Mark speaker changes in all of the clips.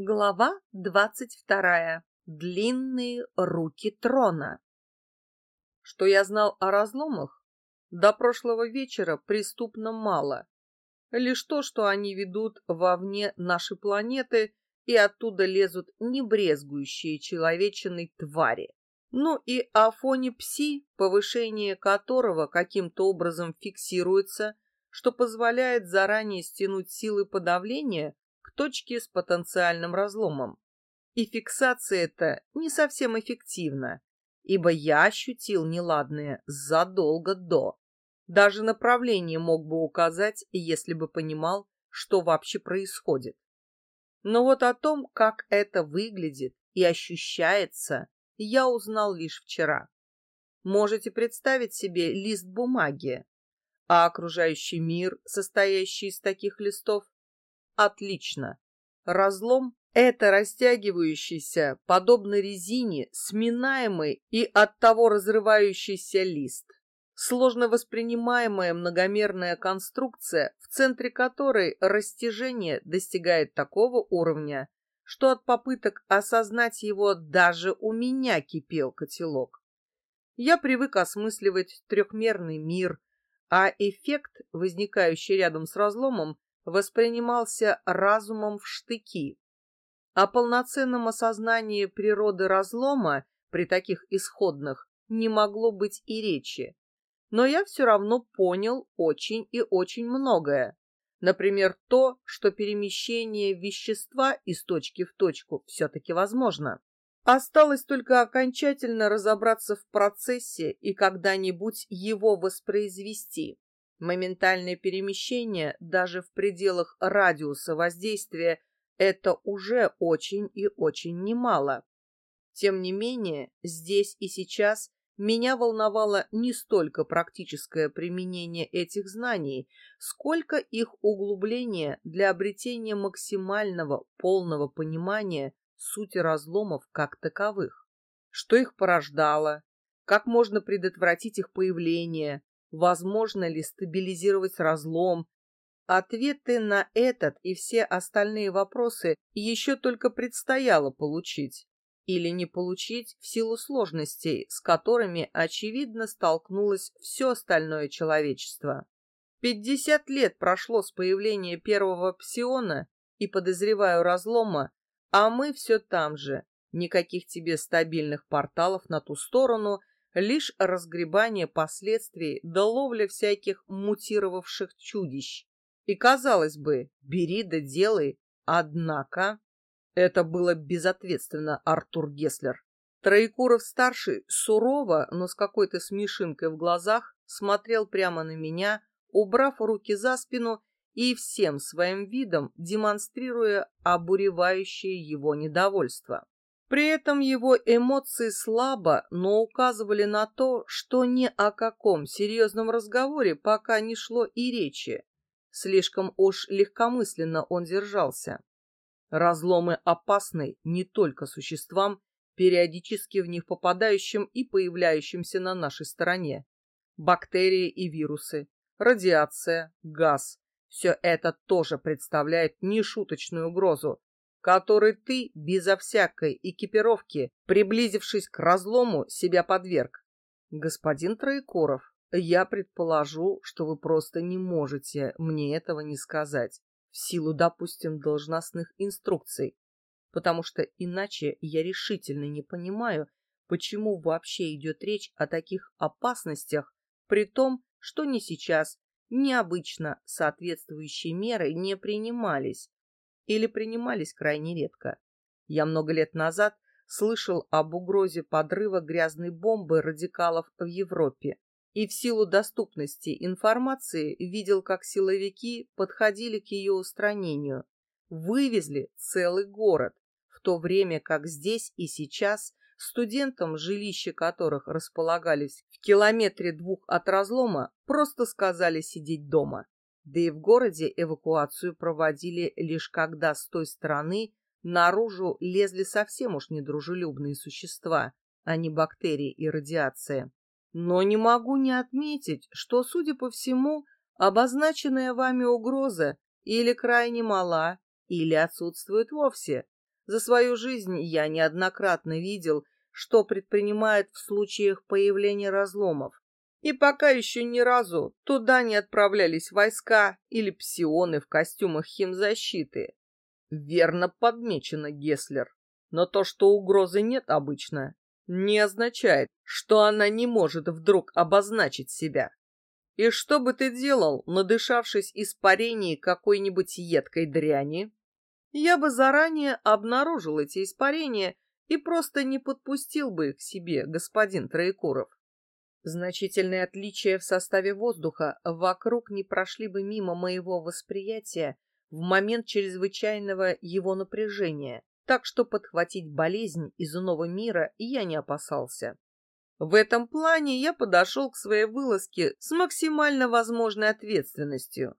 Speaker 1: Глава двадцать вторая. Длинные руки трона. Что я знал о разломах? До прошлого вечера преступно мало. Лишь то, что они ведут вовне нашей планеты и оттуда лезут небрезгующие человечиной твари. Ну и о фоне пси, повышение которого каким-то образом фиксируется, что позволяет заранее стянуть силы подавления точки с потенциальным разломом. И фиксация эта не совсем эффективна, ибо я ощутил неладное задолго до. Даже направление мог бы указать, если бы понимал, что вообще происходит. Но вот о том, как это выглядит и ощущается, я узнал лишь вчера. Можете представить себе лист бумаги, а окружающий мир, состоящий из таких листов, Отлично. Разлом — это растягивающийся, подобно резине, сминаемый и оттого разрывающийся лист. Сложно воспринимаемая многомерная конструкция, в центре которой растяжение достигает такого уровня, что от попыток осознать его даже у меня кипел котелок. Я привык осмысливать трехмерный мир, а эффект, возникающий рядом с разломом, воспринимался разумом в штыки. О полноценном осознании природы разлома при таких исходных не могло быть и речи. Но я все равно понял очень и очень многое. Например, то, что перемещение вещества из точки в точку все-таки возможно. Осталось только окончательно разобраться в процессе и когда-нибудь его воспроизвести. Моментальное перемещение даже в пределах радиуса воздействия – это уже очень и очень немало. Тем не менее, здесь и сейчас меня волновало не столько практическое применение этих знаний, сколько их углубление для обретения максимального полного понимания сути разломов как таковых. Что их порождало, как можно предотвратить их появление, Возможно ли стабилизировать разлом? Ответы на этот и все остальные вопросы еще только предстояло получить. Или не получить в силу сложностей, с которыми, очевидно, столкнулось все остальное человечество. Пятьдесят лет прошло с появления первого псиона и, подозреваю, разлома, а мы все там же. Никаких тебе стабильных порталов на ту сторону лишь разгребание последствий да ловля всяких мутировавших чудищ. И, казалось бы, бери да делай, однако... Это было безответственно, Артур Геслер. Троекуров-старший сурово, но с какой-то смешинкой в глазах, смотрел прямо на меня, убрав руки за спину и всем своим видом демонстрируя обуревающее его недовольство. При этом его эмоции слабо, но указывали на то, что ни о каком серьезном разговоре пока не шло и речи. Слишком уж легкомысленно он держался. Разломы опасны не только существам, периодически в них попадающим и появляющимся на нашей стороне. Бактерии и вирусы, радиация, газ – все это тоже представляет нешуточную угрозу, который ты, безо всякой экипировки, приблизившись к разлому, себя подверг. Господин Троекуров, я предположу, что вы просто не можете мне этого не сказать, в силу, допустим, должностных инструкций, потому что иначе я решительно не понимаю, почему вообще идет речь о таких опасностях, при том, что ни сейчас, ни обычно соответствующие меры не принимались, или принимались крайне редко. Я много лет назад слышал об угрозе подрыва грязной бомбы радикалов в Европе и в силу доступности информации видел, как силовики подходили к ее устранению, вывезли целый город, в то время как здесь и сейчас студентам, жилища которых располагались в километре двух от разлома, просто сказали сидеть дома. Да и в городе эвакуацию проводили лишь когда с той стороны наружу лезли совсем уж недружелюбные существа, а не бактерии и радиация. Но не могу не отметить, что, судя по всему, обозначенная вами угроза или крайне мала, или отсутствует вовсе. За свою жизнь я неоднократно видел, что предпринимает в случаях появления разломов. И пока еще ни разу туда не отправлялись войска или псионы в костюмах химзащиты. Верно подмечено, Геслер. Но то, что угрозы нет обычно, не означает, что она не может вдруг обозначить себя. И что бы ты делал, надышавшись испарений какой-нибудь едкой дряни? Я бы заранее обнаружил эти испарения и просто не подпустил бы их к себе, господин Троекуров. Значительные отличия в составе воздуха вокруг не прошли бы мимо моего восприятия в момент чрезвычайного его напряжения, так что подхватить болезнь из иного мира я не опасался. В этом плане я подошел к своей вылазке с максимально возможной ответственностью.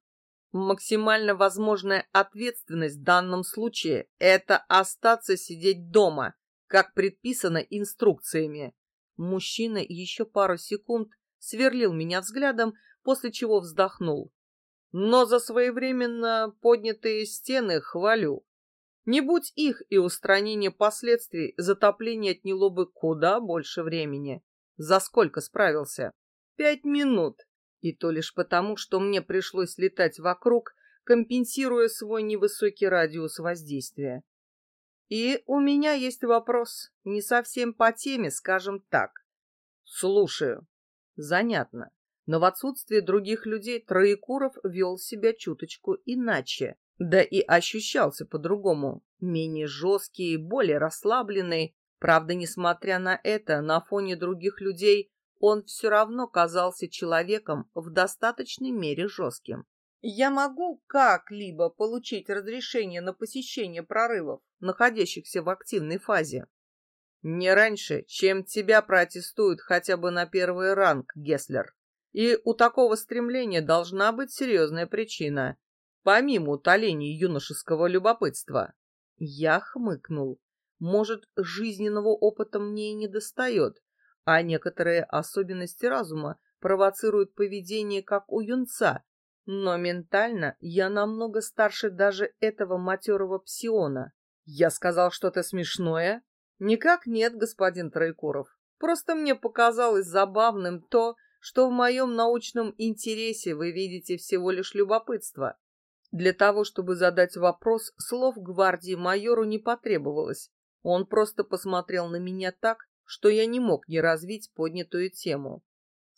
Speaker 1: Максимально возможная ответственность в данном случае – это остаться сидеть дома, как предписано инструкциями. Мужчина еще пару секунд сверлил меня взглядом, после чего вздохнул. Но за своевременно поднятые стены хвалю. Не будь их и устранение последствий, затопление отняло бы куда больше времени. За сколько справился? Пять минут. И то лишь потому, что мне пришлось летать вокруг, компенсируя свой невысокий радиус воздействия. И у меня есть вопрос, не совсем по теме, скажем так. Слушаю. Занятно. Но в отсутствие других людей Троекуров вел себя чуточку иначе. Да и ощущался по-другому, менее жесткий, более расслабленный. Правда, несмотря на это, на фоне других людей он все равно казался человеком в достаточной мере жестким. Я могу как-либо получить разрешение на посещение прорывов, находящихся в активной фазе? Не раньше, чем тебя протестуют хотя бы на первый ранг, Геслер. И у такого стремления должна быть серьезная причина, помимо утоления юношеского любопытства. Я хмыкнул. Может, жизненного опыта мне и не достает, а некоторые особенности разума провоцируют поведение как у юнца, но ментально я намного старше даже этого матерого псиона. Я сказал что-то смешное? Никак нет, господин Троекуров. Просто мне показалось забавным то, что в моем научном интересе вы видите всего лишь любопытство. Для того, чтобы задать вопрос, слов гвардии майору не потребовалось. Он просто посмотрел на меня так, что я не мог не развить поднятую тему.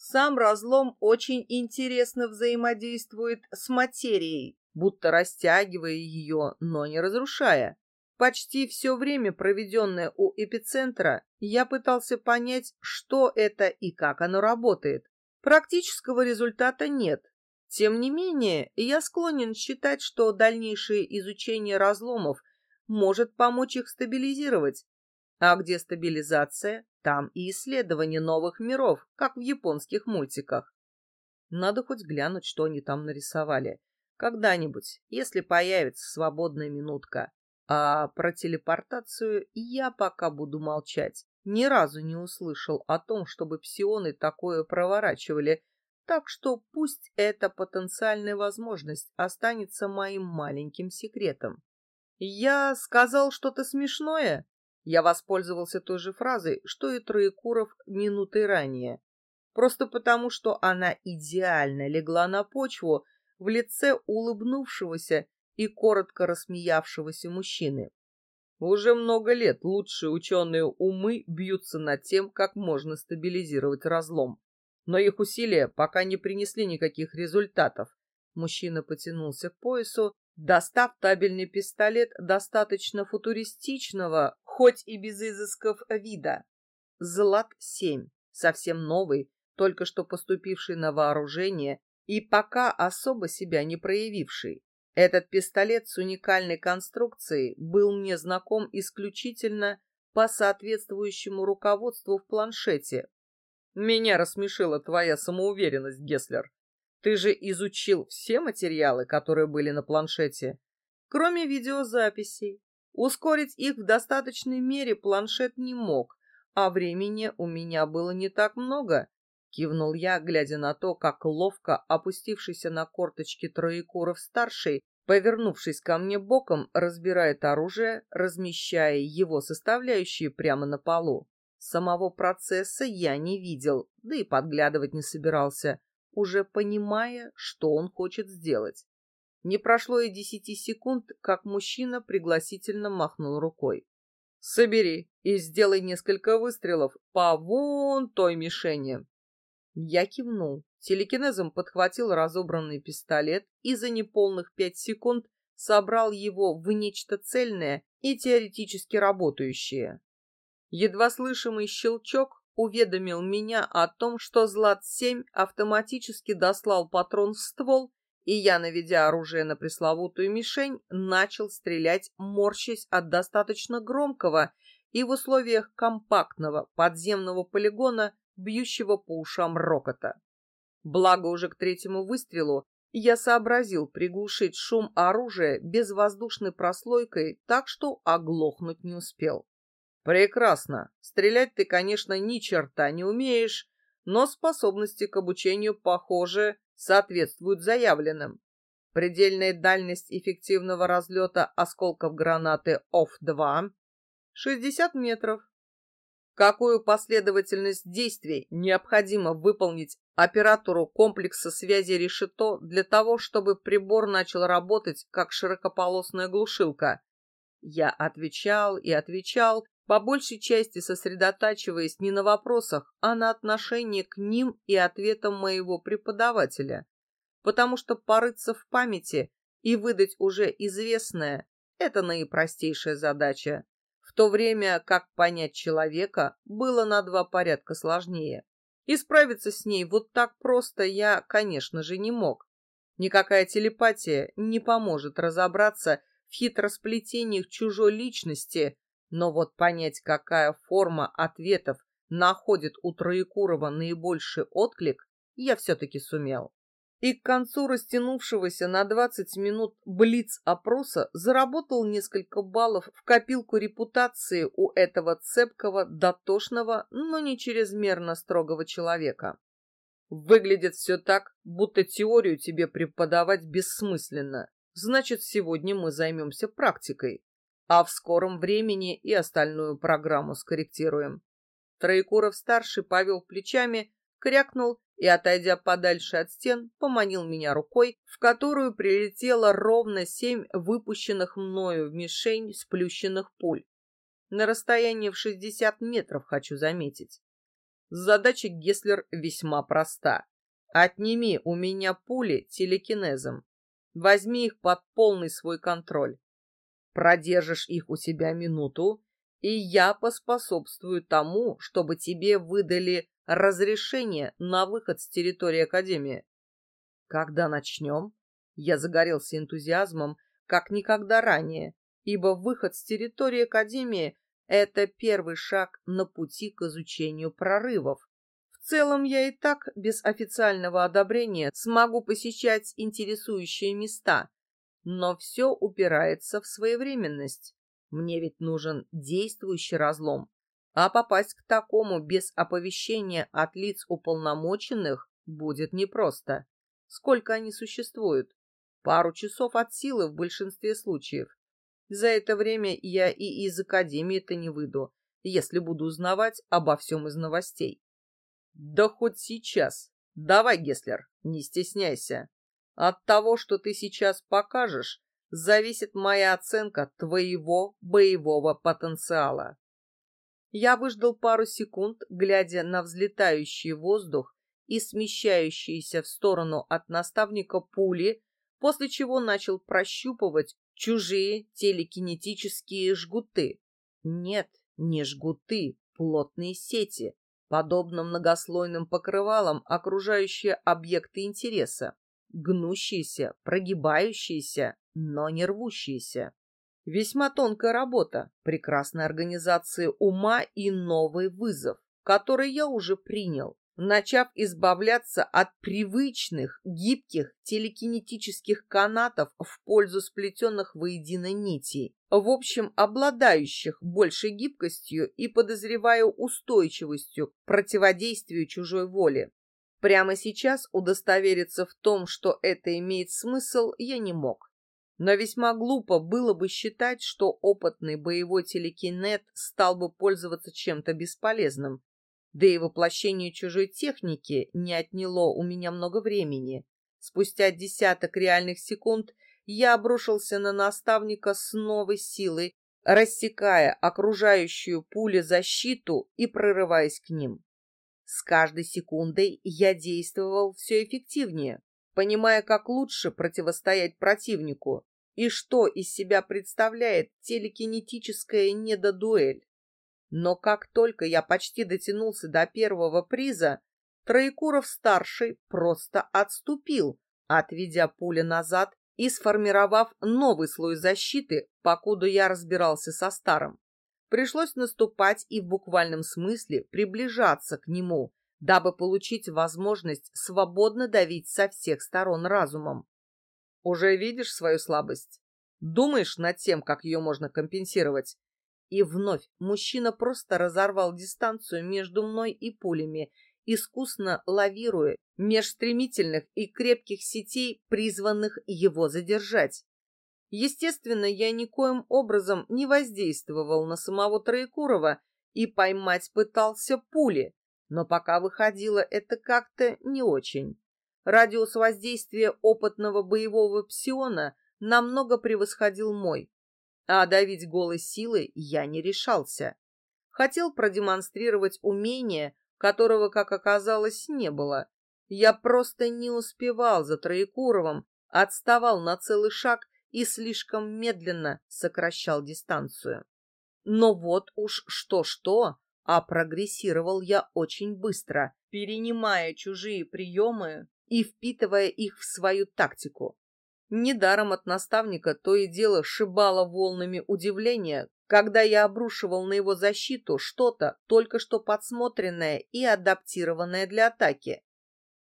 Speaker 1: Сам разлом очень интересно взаимодействует с материей, будто растягивая ее, но не разрушая. Почти все время, проведенное у эпицентра, я пытался понять, что это и как оно работает. Практического результата нет. Тем не менее, я склонен считать, что дальнейшее изучение разломов может помочь их стабилизировать. А где стабилизация, там и исследование новых миров, как в японских мультиках. Надо хоть глянуть, что они там нарисовали. Когда-нибудь, если появится свободная минутка. А про телепортацию я пока буду молчать. Ни разу не услышал о том, чтобы псионы такое проворачивали, так что пусть эта потенциальная возможность останется моим маленьким секретом. Я сказал что-то смешное? Я воспользовался той же фразой, что и Троекуров минуты ранее. Просто потому, что она идеально легла на почву в лице улыбнувшегося и коротко рассмеявшегося мужчины. Уже много лет лучшие ученые умы бьются над тем, как можно стабилизировать разлом. Но их усилия пока не принесли никаких результатов. Мужчина потянулся к поясу, достав табельный пистолет достаточно футуристичного, хоть и без изысков вида. Злат-7, совсем новый, только что поступивший на вооружение и пока особо себя не проявивший. Этот пистолет с уникальной конструкцией был мне знаком исключительно по соответствующему руководству в планшете. Меня рассмешила твоя самоуверенность, Геслер. Ты же изучил все материалы, которые были на планшете, кроме видеозаписей. Ускорить их в достаточной мере планшет не мог, а времени у меня было не так много, Кивнул я, глядя на то, как ловко опустившийся на корточки Троекуров-старший Повернувшись ко мне боком, разбирает оружие, размещая его составляющие прямо на полу. Самого процесса я не видел, да и подглядывать не собирался, уже понимая, что он хочет сделать. Не прошло и десяти секунд, как мужчина пригласительно махнул рукой. «Собери и сделай несколько выстрелов по вон той мишени». Я кивнул, телекинезом подхватил разобранный пистолет и за неполных пять секунд собрал его в нечто цельное и теоретически работающее. Едва слышимый щелчок уведомил меня о том, что Злат-7 автоматически дослал патрон в ствол, и я, наведя оружие на пресловутую мишень, начал стрелять, морщась от достаточно громкого и в условиях компактного подземного полигона, бьющего по ушам рокота. Благо уже к третьему выстрелу я сообразил приглушить шум оружия безвоздушной прослойкой так, что оглохнуть не успел. Прекрасно. Стрелять ты, конечно, ни черта не умеешь, но способности к обучению, похоже, соответствуют заявленным. Предельная дальность эффективного разлета осколков гранаты ОФ-2 — 60 метров. Какую последовательность действий необходимо выполнить оператору комплекса связи решето для того, чтобы прибор начал работать как широкополосная глушилка? Я отвечал и отвечал, по большей части сосредотачиваясь не на вопросах, а на отношении к ним и ответам моего преподавателя, потому что порыться в памяти и выдать уже известное — это наипростейшая задача, в то время как понять человека было на два порядка сложнее. И справиться с ней вот так просто я, конечно же, не мог. Никакая телепатия не поможет разобраться в хитросплетениях чужой личности, но вот понять, какая форма ответов находит у Троекурова наибольший отклик, я все-таки сумел. И к концу растянувшегося на 20 минут блиц-опроса заработал несколько баллов в копилку репутации у этого цепкого, дотошного, но не чрезмерно строгого человека. Выглядит все так, будто теорию тебе преподавать бессмысленно. Значит, сегодня мы займемся практикой а в скором времени и остальную программу скорректируем. Троекуров-старший повел плечами, крякнул и, отойдя подальше от стен, поманил меня рукой, в которую прилетело ровно семь выпущенных мною в мишень сплющенных пуль. На расстоянии в 60 метров, хочу заметить. Задача Геслер весьма проста. Отними у меня пули телекинезом. Возьми их под полный свой контроль. Продержишь их у себя минуту, и я поспособствую тому, чтобы тебе выдали разрешение на выход с территории Академии. Когда начнем? Я загорелся энтузиазмом, как никогда ранее, ибо выход с территории Академии — это первый шаг на пути к изучению прорывов. В целом я и так без официального одобрения смогу посещать интересующие места, но все упирается в своевременность. Мне ведь нужен действующий разлом. А попасть к такому без оповещения от лиц уполномоченных будет непросто. Сколько они существуют? Пару часов от силы в большинстве случаев. За это время я и из академии-то не выйду, если буду узнавать обо всем из новостей. Да хоть сейчас. Давай, Геслер, не стесняйся. От того, что ты сейчас покажешь, зависит моя оценка твоего боевого потенциала. Я выждал пару секунд, глядя на взлетающий воздух и смещающиеся в сторону от наставника пули, после чего начал прощупывать чужие телекинетические жгуты. Нет, не жгуты, плотные сети, подобно многослойным покрывалам, окружающие объекты интереса гнущиеся, прогибающиеся, но не рвущиеся. Весьма тонкая работа, прекрасная организация ума и новый вызов, который я уже принял, начав избавляться от привычных гибких телекинетических канатов в пользу сплетенных воедино нитей, в общем, обладающих большей гибкостью и, подозреваю, устойчивостью к противодействию чужой воле. Прямо сейчас удостовериться в том, что это имеет смысл, я не мог. Но весьма глупо было бы считать, что опытный боевой телекинет стал бы пользоваться чем-то бесполезным. Да и воплощение чужой техники не отняло у меня много времени. Спустя десяток реальных секунд я обрушился на наставника с новой силой, рассекая окружающую пули защиту и прорываясь к ним. С каждой секундой я действовал все эффективнее, понимая, как лучше противостоять противнику и что из себя представляет телекинетическая недодуэль. Но как только я почти дотянулся до первого приза, Троекуров-старший просто отступил, отведя пули назад и сформировав новый слой защиты, покуда я разбирался со старым. Пришлось наступать и в буквальном смысле приближаться к нему, дабы получить возможность свободно давить со всех сторон разумом. Уже видишь свою слабость? Думаешь над тем, как ее можно компенсировать? И вновь мужчина просто разорвал дистанцию между мной и пулями искусно лавируя меж стремительных и крепких сетей, призванных его задержать. Естественно, я никоим образом не воздействовал на самого Троекурова и поймать пытался пули, но пока выходило это как-то не очень. Радиус воздействия опытного боевого псиона намного превосходил мой, а давить голой силой я не решался. Хотел продемонстрировать умение, которого, как оказалось, не было. Я просто не успевал за Троекуровым, отставал на целый шаг и слишком медленно сокращал дистанцию. Но вот уж что-что, а прогрессировал я очень быстро, перенимая чужие приемы и впитывая их в свою тактику. Недаром от наставника то и дело шибало волнами удивления, когда я обрушивал на его защиту что-то, только что подсмотренное и адаптированное для атаки.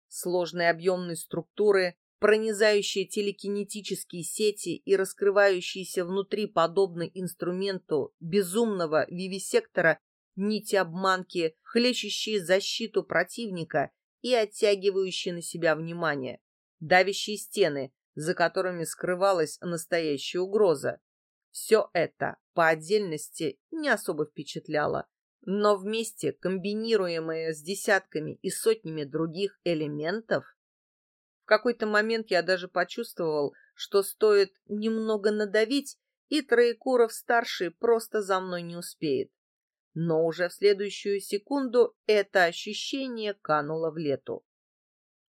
Speaker 1: Сложные объемные структуры, пронизающие телекинетические сети и раскрывающиеся внутри подобно инструменту безумного вивисектора нити обманки, хлещущие защиту противника и оттягивающие на себя внимание, давящие стены, за которыми скрывалась настоящая угроза. Все это по отдельности не особо впечатляло, но вместе, комбинируемое с десятками и сотнями других элементов, в какой-то момент я даже почувствовал, что стоит немного надавить, и Троекуров-старший просто за мной не успеет. Но уже в следующую секунду это ощущение кануло в лету.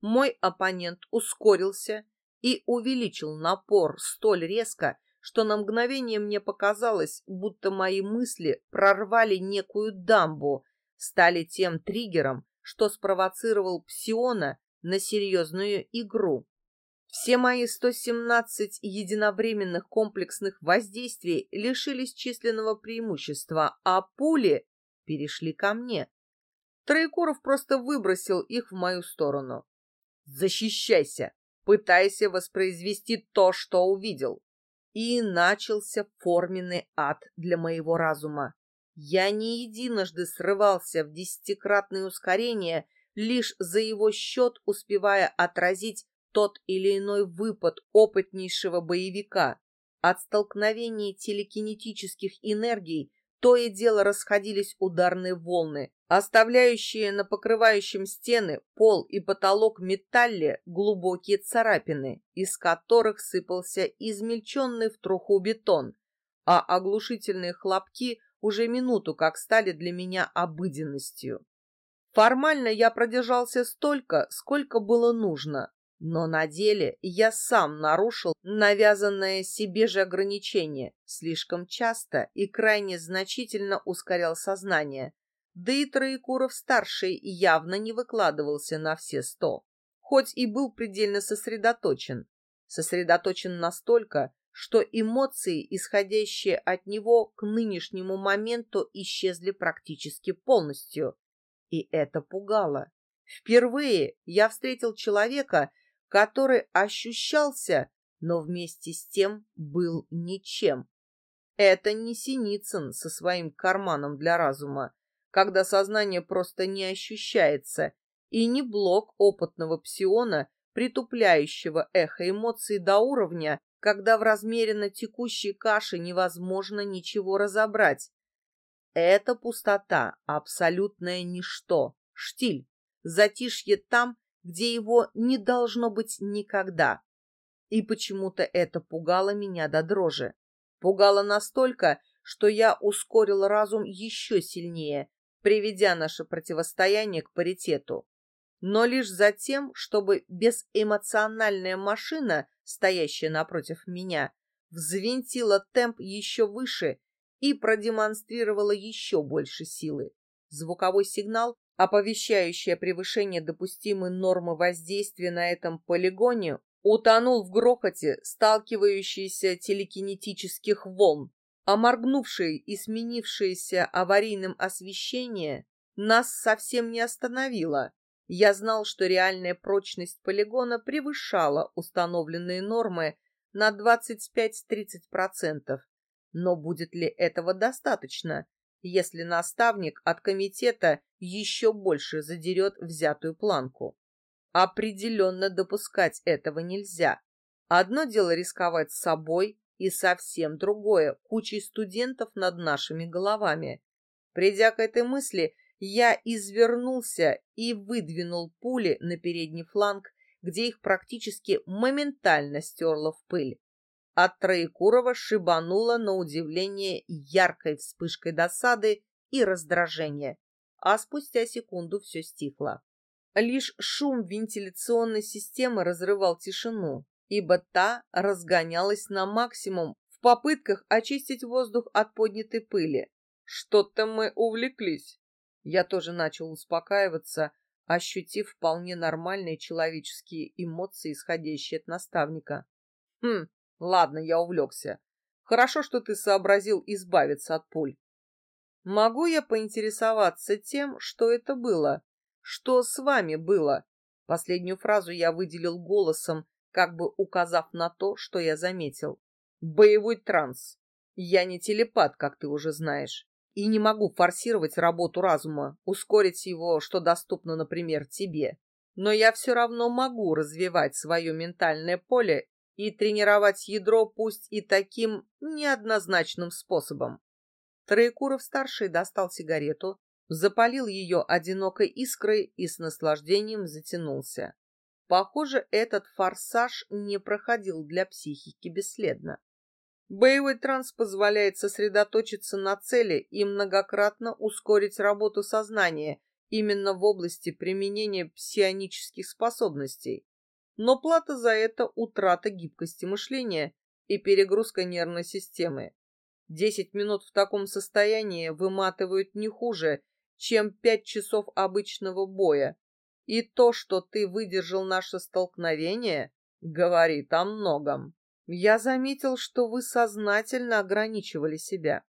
Speaker 1: Мой оппонент ускорился и увеличил напор столь резко, что на мгновение мне показалось, будто мои мысли прорвали некую дамбу, стали тем триггером, что спровоцировал Псиона на серьезную игру. Все мои 117 единовременных комплексных воздействий лишились численного преимущества, а пули перешли ко мне. Троекуров просто выбросил их в мою сторону. «Защищайся!» Пытайся воспроизвести то, что увидел. И начался форменный ад для моего разума. Я не единожды срывался в десятикратное ускорение, лишь за его счет успевая отразить тот или иной выпад опытнейшего боевика. От столкновений телекинетических энергий то и дело расходились ударные волны, оставляющие на покрывающем стены, пол и потолок металле глубокие царапины, из которых сыпался измельченный в труху бетон, а оглушительные хлопки уже минуту как стали для меня обыденностью. Формально я продержался столько, сколько было нужно, но на деле я сам нарушил навязанное себе же ограничение, слишком часто и крайне значительно ускорял сознание, да и Троекуров-старший явно не выкладывался на все сто, хоть и был предельно сосредоточен. Сосредоточен настолько, что эмоции, исходящие от него к нынешнему моменту, исчезли практически полностью. И это пугало. Впервые я встретил человека, который ощущался, но вместе с тем был ничем. Это не Синицын со своим карманом для разума, когда сознание просто не ощущается, и не блок опытного псиона, притупляющего эхо эмоций до уровня, когда в размеренно текущей каше невозможно ничего разобрать. Это пустота, абсолютное ничто, штиль, затишье там, где его не должно быть никогда. И почему-то это пугало меня до дрожи. Пугало настолько, что я ускорил разум еще сильнее, приведя наше противостояние к паритету. Но лишь за тем, чтобы безэмоциональная машина, стоящая напротив меня, взвинтила темп еще выше и продемонстрировала еще больше силы. Звуковой сигнал, оповещающий о превышении допустимой нормы воздействия на этом полигоне, утонул в грохоте сталкивающихся телекинетических волн, а моргнувшее и сменившееся аварийным освещение нас совсем не остановило. Я знал, что реальная прочность полигона превышала установленные нормы на 25-30%. Но будет ли этого достаточно, если наставник от комитета еще больше задерет взятую планку? Определенно допускать этого нельзя. Одно дело рисковать собой, и совсем другое — кучей студентов над нашими головами. Придя к этой мысли, я извернулся и выдвинул пули на передний фланг, где их практически моментально стерло в пыль. От Троекурова шибануло на удивление яркой вспышкой досады и раздражения, а спустя секунду все стихло. Лишь шум вентиляционной системы разрывал тишину, ибо та разгонялась на максимум в попытках очистить воздух от поднятой пыли. Что-то мы увлеклись. Я тоже начал успокаиваться, ощутив вполне нормальные человеческие эмоции, исходящие от наставника. Хм, ладно, я увлекся. Хорошо, что ты сообразил избавиться от пуль. Могу я поинтересоваться тем, что это было? Что с вами было? Последнюю фразу я выделил голосом, как бы указав на то, что я заметил. Боевой транс. Я не телепат, как ты уже знаешь, и не могу форсировать работу разума, ускорить его, что доступно, например, тебе. Но я все равно могу развивать свое ментальное поле и тренировать ядро пусть и таким неоднозначным способом. Троекуров-старший достал сигарету, запалил ее одинокой искрой и с наслаждением затянулся. Похоже, этот форсаж не проходил для психики бесследно. Боевой транс позволяет сосредоточиться на цели и многократно ускорить работу сознания именно в области применения псионических способностей. Но плата за это — утрата гибкости мышления и перегрузка нервной системы. Десять минут в таком состоянии выматывают не хуже, чем пять часов обычного боя. И то, что ты выдержал наше столкновение, говорит о многом. Я заметил, что вы сознательно ограничивали себя.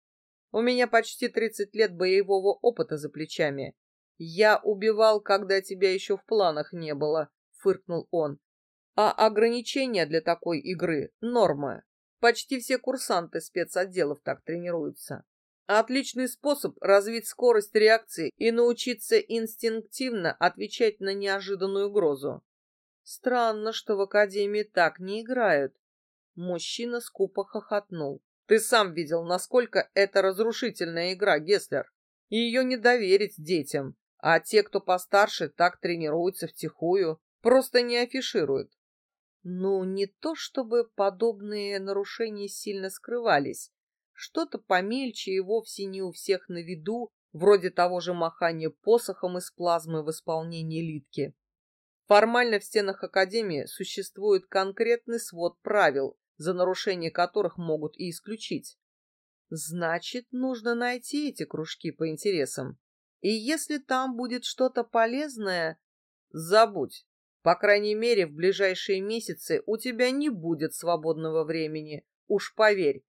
Speaker 1: У меня почти 30 лет боевого опыта за плечами. Я убивал, когда тебя еще в планах не было, фыркнул он. А ограничения для такой игры — норма. Почти все курсанты спецотделов так тренируются. Отличный способ развить скорость реакции и научиться инстинктивно отвечать на неожиданную угрозу. Странно, что в Академии так не играют. Мужчина скупо хохотнул. Ты сам видел, насколько это разрушительная игра, Геслер. Ее не доверить детям, а те, кто постарше, так тренируются втихую, просто не афишируют. Ну, не то чтобы подобные нарушения сильно скрывались, что-то помельче и вовсе не у всех на виду, вроде того же махания посохом из плазмы в исполнении литки. Формально в стенах Академии существует конкретный свод правил, за нарушение которых могут и исключить. Значит, нужно найти эти кружки по интересам. И если там будет что-то полезное, забудь. По крайней мере, в ближайшие месяцы у тебя не будет свободного времени. Уж поверь,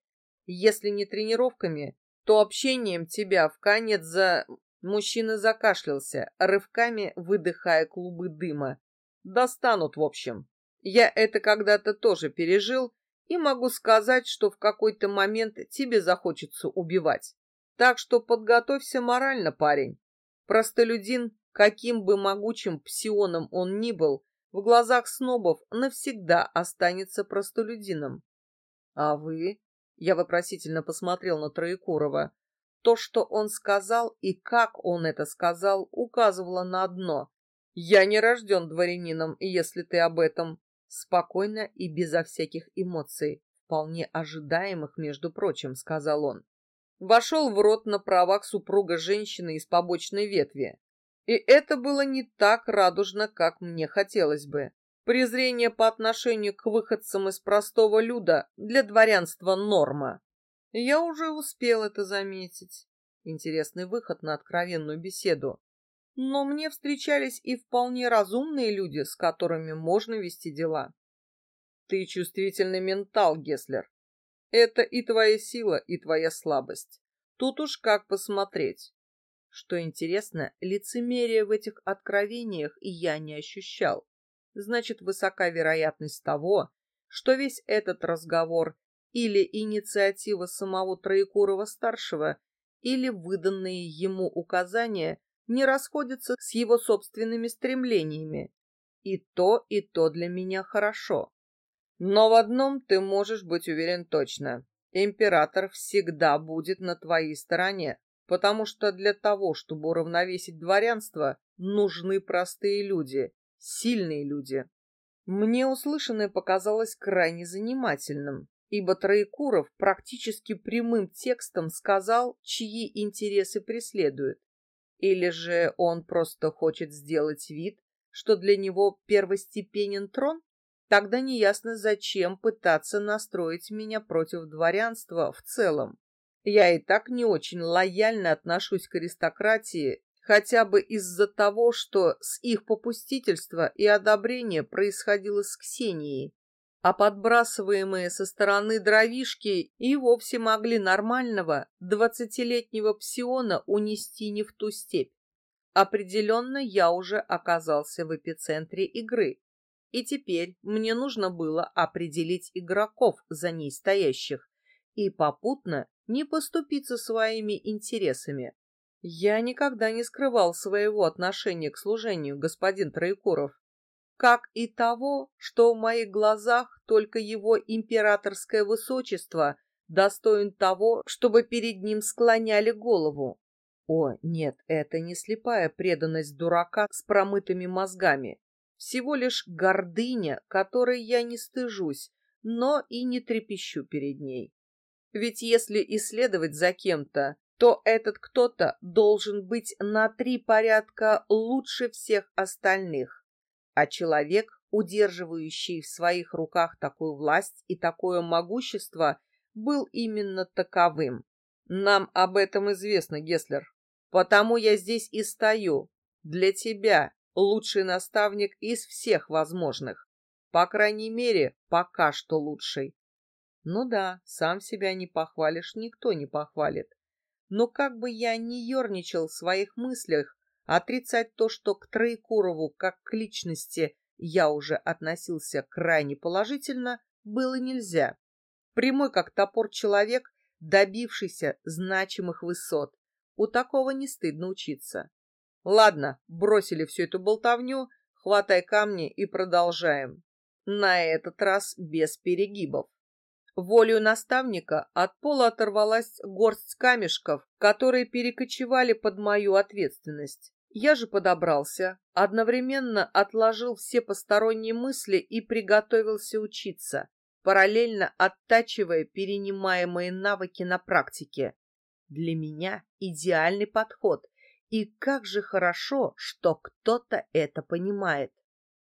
Speaker 1: если не тренировками, то общением тебя в конец за... Мужчина закашлялся, рывками выдыхая клубы дыма. Достанут, в общем. Я это когда-то тоже пережил, и могу сказать, что в какой-то момент тебе захочется убивать. Так что подготовься морально, парень. Простолюдин, каким бы могучим псионом он ни был, в глазах снобов навсегда останется простолюдином. А вы? Я вопросительно посмотрел на Троекурова. То, что он сказал и как он это сказал, указывало на одно. Я не рожден дворянином, если ты об этом. Спокойно и безо всяких эмоций, вполне ожидаемых, между прочим, сказал он. Вошел в рот на правах супруга женщины из побочной ветви. И это было не так радужно, как мне хотелось бы. Презрение по отношению к выходцам из простого люда для дворянства норма. Я уже успел это заметить. Интересный выход на откровенную беседу. Но мне встречались и вполне разумные люди, с которыми можно вести дела. Ты чувствительный ментал, Геслер. Это и твоя сила, и твоя слабость. Тут уж как посмотреть. Что интересно, лицемерия в этих откровениях я не ощущал. Значит, высока вероятность того, что весь этот разговор или инициатива самого Троекурова-старшего, или выданные ему указания не расходятся с его собственными стремлениями. И то, и то для меня хорошо. Но в одном ты можешь быть уверен точно. Император всегда будет на твоей стороне, потому что для того, чтобы уравновесить дворянство, нужны простые люди, сильные люди. Мне услышанное показалось крайне занимательным, ибо Троекуров практически прямым текстом сказал, чьи интересы преследует. Или же он просто хочет сделать вид, что для него первостепенен трон? Тогда неясно, зачем пытаться настроить меня против дворянства в целом. Я и так не очень лояльно отношусь к аристократии, хотя бы из-за того, что с их попустительства и одобрения происходило с Ксенией, а подбрасываемые со стороны дровишки и вовсе могли нормального двадцатилетнего псиона унести не в ту степь. Определенно я уже оказался в эпицентре игры, и теперь мне нужно было определить игроков за ней стоящих. И попутно не поступиться своими интересами. Я никогда не скрывал своего отношения к служению, господин Троекуров как и того, что в моих глазах только его императорское высочество достоин того, чтобы перед ним склоняли голову. О, нет, это не слепая преданность дурака с промытыми мозгами. Всего лишь гордыня, которой я не стыжусь, но и не трепещу перед ней. Ведь если исследовать за кем-то, то этот кто-то должен быть на три порядка лучше всех остальных. А человек, удерживающий в своих руках такую власть и такое могущество, был именно таковым. Нам об этом известно, Геслер. Потому я здесь и стою. Для тебя лучший наставник из всех возможных. По крайней мере, пока что лучший. Ну да, сам себя не похвалишь, никто не похвалит. Но как бы я ни ерничал в своих мыслях, Отрицать то, что к Троекурову как к личности я уже относился крайне положительно, было нельзя. Прямой как топор человек, добившийся значимых высот. У такого не стыдно учиться. Ладно, бросили всю эту болтовню, хватай камни и продолжаем. На этот раз без перегибов. Волею наставника от пола оторвалась горсть камешков, которые перекочевали под мою ответственность. Я же подобрался, одновременно отложил все посторонние мысли и приготовился учиться, параллельно оттачивая перенимаемые навыки на практике. Для меня идеальный подход, и как же хорошо, что кто-то это понимает.